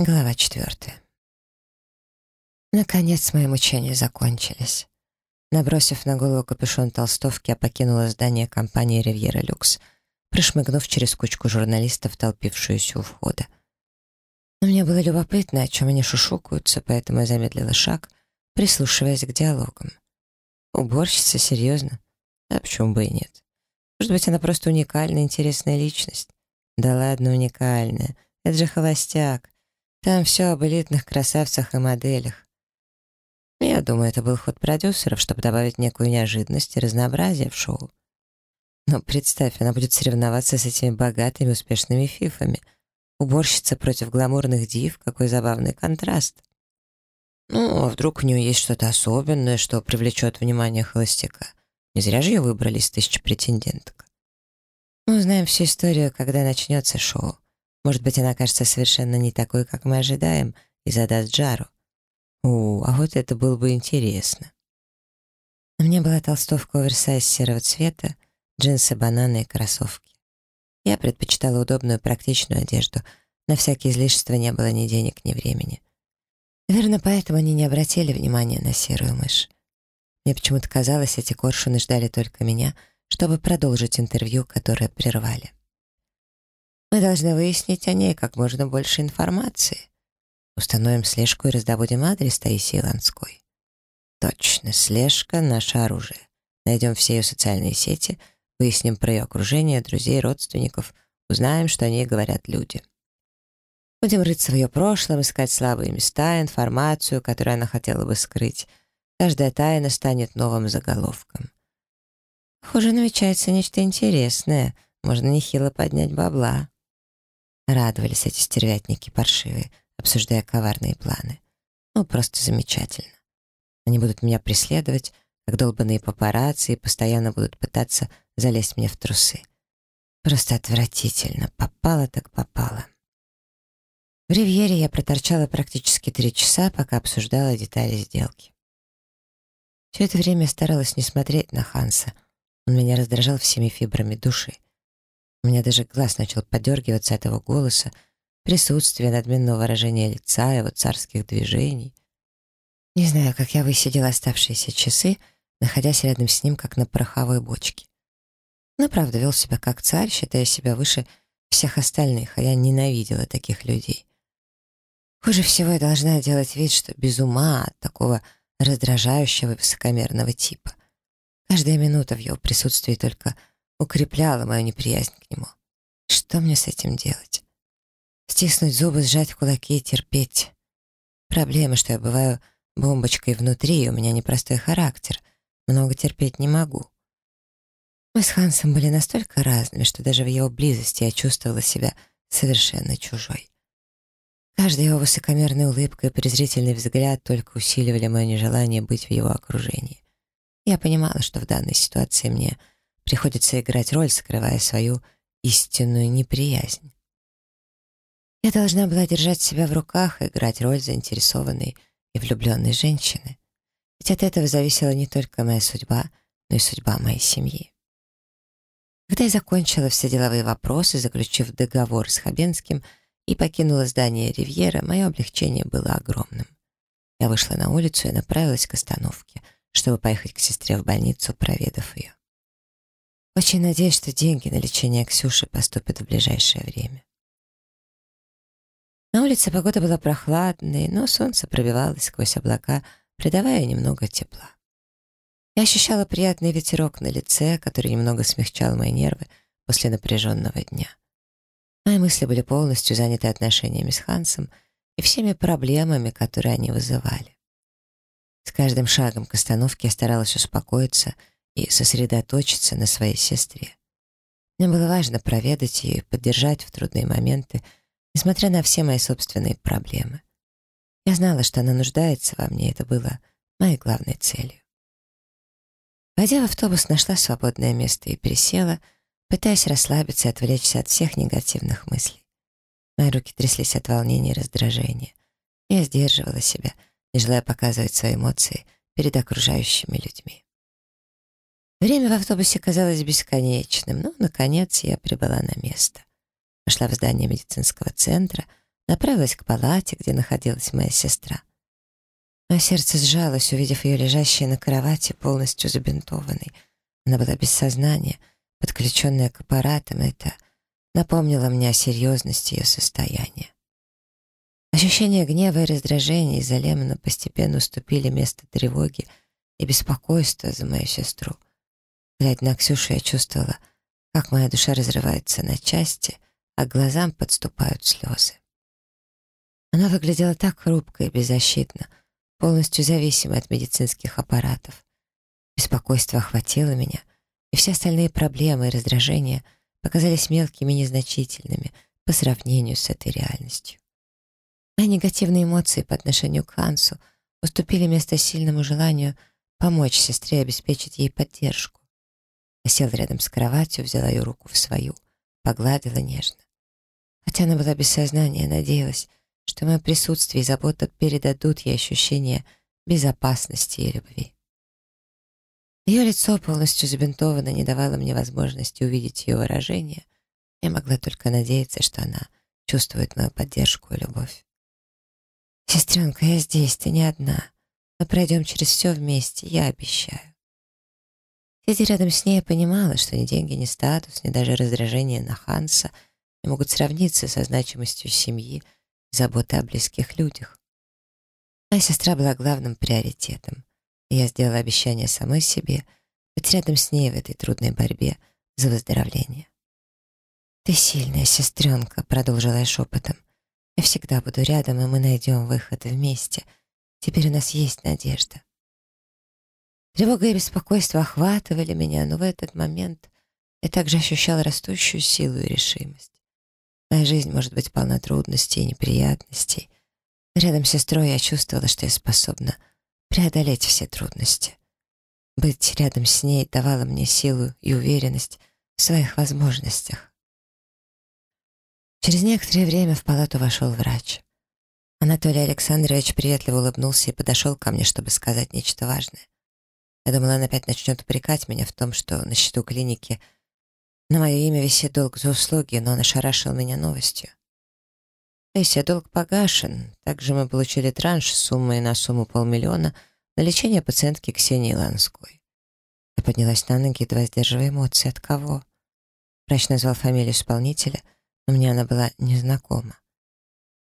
Глава четвертая. Наконец мои мучения закончились. Набросив на голову капюшон толстовки, я покинула здание компании «Ривьера Люкс», прошмыгнув через кучку журналистов, толпившуюся у входа. Но мне было любопытно, о чем они шушукаются, поэтому я замедлила шаг, прислушиваясь к диалогам. Уборщица, серьезно? А почему бы и нет? Может быть, она просто уникальная, интересная личность? Да ладно, уникальная. Это же холостяк. Там все об элитных красавцах и моделях. Я думаю, это был ход продюсеров, чтобы добавить некую неожиданность и разнообразие в шоу. Но представь, она будет соревноваться с этими богатыми, успешными фифами. Уборщица против гламурных див, какой забавный контраст. Ну, а вдруг у нее есть что-то особенное, что привлечет внимание холостяка? Не зря же ее выбрали из тысячи претенденток. Мы узнаем всю историю, когда начнется шоу. Может быть, она окажется совершенно не такой, как мы ожидаем, и задаст жару. У, а вот это было бы интересно. На мне была толстовка оверсайз серого цвета, джинсы, бананы и кроссовки. Я предпочитала удобную, практичную одежду. На всякие излишества не было ни денег, ни времени. Верно, поэтому они не обратили внимания на серую мышь. Мне почему-то казалось, эти коршуны ждали только меня, чтобы продолжить интервью, которое прервали. Мы должны выяснить о ней как можно больше информации. Установим слежку и раздобудем адрес Таисии Ланской. Точно, слежка — наше оружие. Найдем все ее социальные сети, выясним про ее окружение, друзей, родственников, узнаем, что о ней говорят люди. Будем рыться в ее прошлом, искать слабые места, информацию, которую она хотела бы скрыть. Каждая тайна станет новым заголовком. Похоже, намечается нечто интересное. Можно нехило поднять бабла. Радовались эти стервятники паршивые, обсуждая коварные планы. Ну, просто замечательно. Они будут меня преследовать, как долбанные папарацци, и постоянно будут пытаться залезть мне в трусы. Просто отвратительно. Попало так попало. В Ривьере я проторчала практически три часа, пока обсуждала детали сделки. Все это время старалась не смотреть на Ханса. Он меня раздражал всеми фибрами души. У меня даже глаз начал подергиваться от его голоса, присутствия, надменного выражения лица, его царских движений. Не знаю, как я высидела оставшиеся часы, находясь рядом с ним, как на пороховой бочке. Но правда вел себя как царь, считая себя выше всех остальных, а я ненавидела таких людей. Хуже всего я должна делать вид, что без ума от такого раздражающего и высокомерного типа. Каждая минута в его присутствии только укрепляла мою неприязнь к нему. Что мне с этим делать? Стиснуть зубы, сжать кулаки и терпеть. Проблема, что я бываю бомбочкой внутри, и у меня непростой характер. Много терпеть не могу. Мы с Хансом были настолько разными, что даже в его близости я чувствовала себя совершенно чужой. Каждая его высокомерная улыбка и презрительный взгляд только усиливали мое нежелание быть в его окружении. Я понимала, что в данной ситуации мне Приходится играть роль, скрывая свою истинную неприязнь. Я должна была держать себя в руках и играть роль заинтересованной и влюбленной женщины. Ведь от этого зависела не только моя судьба, но и судьба моей семьи. Когда я закончила все деловые вопросы, заключив договор с Хабенским и покинула здание Ривьера, мое облегчение было огромным. Я вышла на улицу и направилась к остановке, чтобы поехать к сестре в больницу, проведав ее. Очень надеюсь, что деньги на лечение Ксюши поступят в ближайшее время. На улице погода была прохладной, но солнце пробивалось сквозь облака, придавая немного тепла. Я ощущала приятный ветерок на лице, который немного смягчал мои нервы после напряженного дня. Мои мысли были полностью заняты отношениями с Хансом и всеми проблемами, которые они вызывали. С каждым шагом к остановке я старалась успокоиться — и сосредоточиться на своей сестре. Мне было важно проведать ее и поддержать в трудные моменты, несмотря на все мои собственные проблемы. Я знала, что она нуждается во мне, это было моей главной целью. Войдя в автобус, нашла свободное место и присела, пытаясь расслабиться и отвлечься от всех негативных мыслей. Мои руки тряслись от волнения и раздражения. Я сдерживала себя, не желая показывать свои эмоции перед окружающими людьми. Время в автобусе казалось бесконечным, но, наконец, я прибыла на место. Пошла в здание медицинского центра, направилась к палате, где находилась моя сестра. Мое сердце сжалось, увидев ее лежащей на кровати, полностью забинтованной. Она была без сознания, подключенная к аппаратам, это напомнило мне о серьезности ее состояния. Ощущения гнева и раздражения из-за Лемона постепенно уступили место тревоги и беспокойства за мою сестру. Глядя на Ксюшу, я чувствовала, как моя душа разрывается на части, а к глазам подступают слезы. Она выглядела так хрупко и беззащитно, полностью зависимой от медицинских аппаратов. Беспокойство охватило меня, и все остальные проблемы и раздражения показались мелкими и незначительными по сравнению с этой реальностью. Мои негативные эмоции по отношению к Хансу уступили место сильному желанию помочь сестре обеспечить ей поддержку. Я рядом с кроватью, взяла ее руку в свою, погладила нежно. Хотя она была без сознания, надеялась, что мое присутствие и забота передадут ей ощущение безопасности и любви. Ее лицо, полностью забинтовано, не давало мне возможности увидеть ее выражение. Я могла только надеяться, что она чувствует мою поддержку и любовь. «Сестренка, я здесь, ты не одна. Мы пройдем через все вместе, я обещаю». Сидя рядом с ней, я понимала, что ни деньги, ни статус, ни даже раздражение на Ханса не могут сравниться со значимостью семьи и заботы о близких людях. Моя сестра была главным приоритетом, и я сделала обещание самой себе быть рядом с ней в этой трудной борьбе за выздоровление. «Ты сильная сестренка», — продолжила я шепотом. «Я всегда буду рядом, и мы найдем выход вместе. Теперь у нас есть надежда». Тревога и беспокойство охватывали меня, но в этот момент я также ощущал растущую силу и решимость. Моя жизнь может быть полна трудностей и неприятностей. рядом с сестрой я чувствовала, что я способна преодолеть все трудности. Быть рядом с ней давало мне силу и уверенность в своих возможностях. Через некоторое время в палату вошел врач. Анатолий Александрович приветливо улыбнулся и подошел ко мне, чтобы сказать нечто важное. Я думала, он опять начнет упрекать меня в том, что на счету клиники на мое имя висит долг за услуги, но он ошарашил меня новостью. Если долг погашен. Также мы получили транш с суммой на сумму полмиллиона на лечение пациентки Ксении Ланской. Я поднялась на ноги, едва сдерживая эмоции. От кого? Врач назвал фамилию исполнителя, но мне она была незнакома.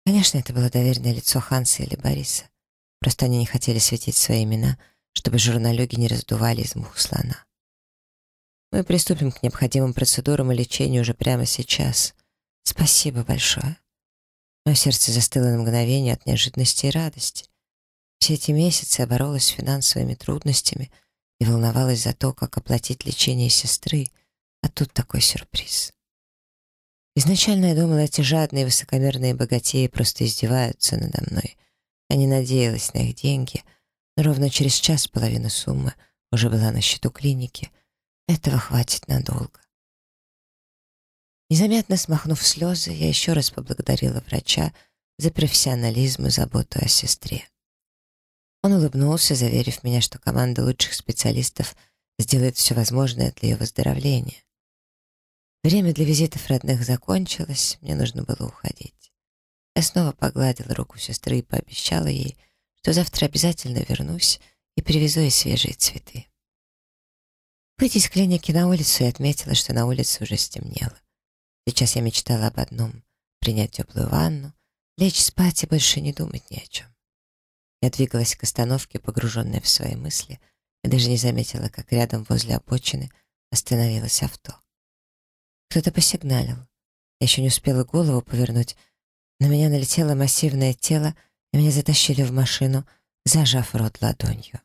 Конечно, это было доверенное лицо Ханса или Бориса. Просто они не хотели светить свои имена — чтобы журналюги не раздували из мух слона. Мы приступим к необходимым процедурам и лечению уже прямо сейчас. Спасибо большое. Мое сердце застыло на мгновение от неожиданности и радости. Все эти месяцы я боролась с финансовыми трудностями и волновалась за то, как оплатить лечение сестры, а тут такой сюрприз. Изначально я думала, эти жадные высокомерные богатеи просто издеваются надо мной. Я не надеялась на их деньги — Ровно через час половина суммы уже была на счету клиники. Этого хватит надолго. Незаметно смахнув слезы, я еще раз поблагодарила врача за профессионализм и заботу о сестре. Он улыбнулся, заверив меня, что команда лучших специалистов сделает все возможное для ее выздоровления. Время для визитов родных закончилось, мне нужно было уходить. Я снова погладила руку сестры и пообещала ей — что завтра обязательно вернусь и привезу ей свежие цветы. Выйти из клиники на улицу и отметила, что на улице уже стемнело. Сейчас я мечтала об одном — принять теплую ванну, лечь спать и больше не думать ни о чем. Я двигалась к остановке, погруженная в свои мысли, и даже не заметила, как рядом возле обочины остановилось авто. Кто-то посигналил. Я еще не успела голову повернуть. На меня налетело массивное тело — и меня затащили в машину, зажав рот ладонью.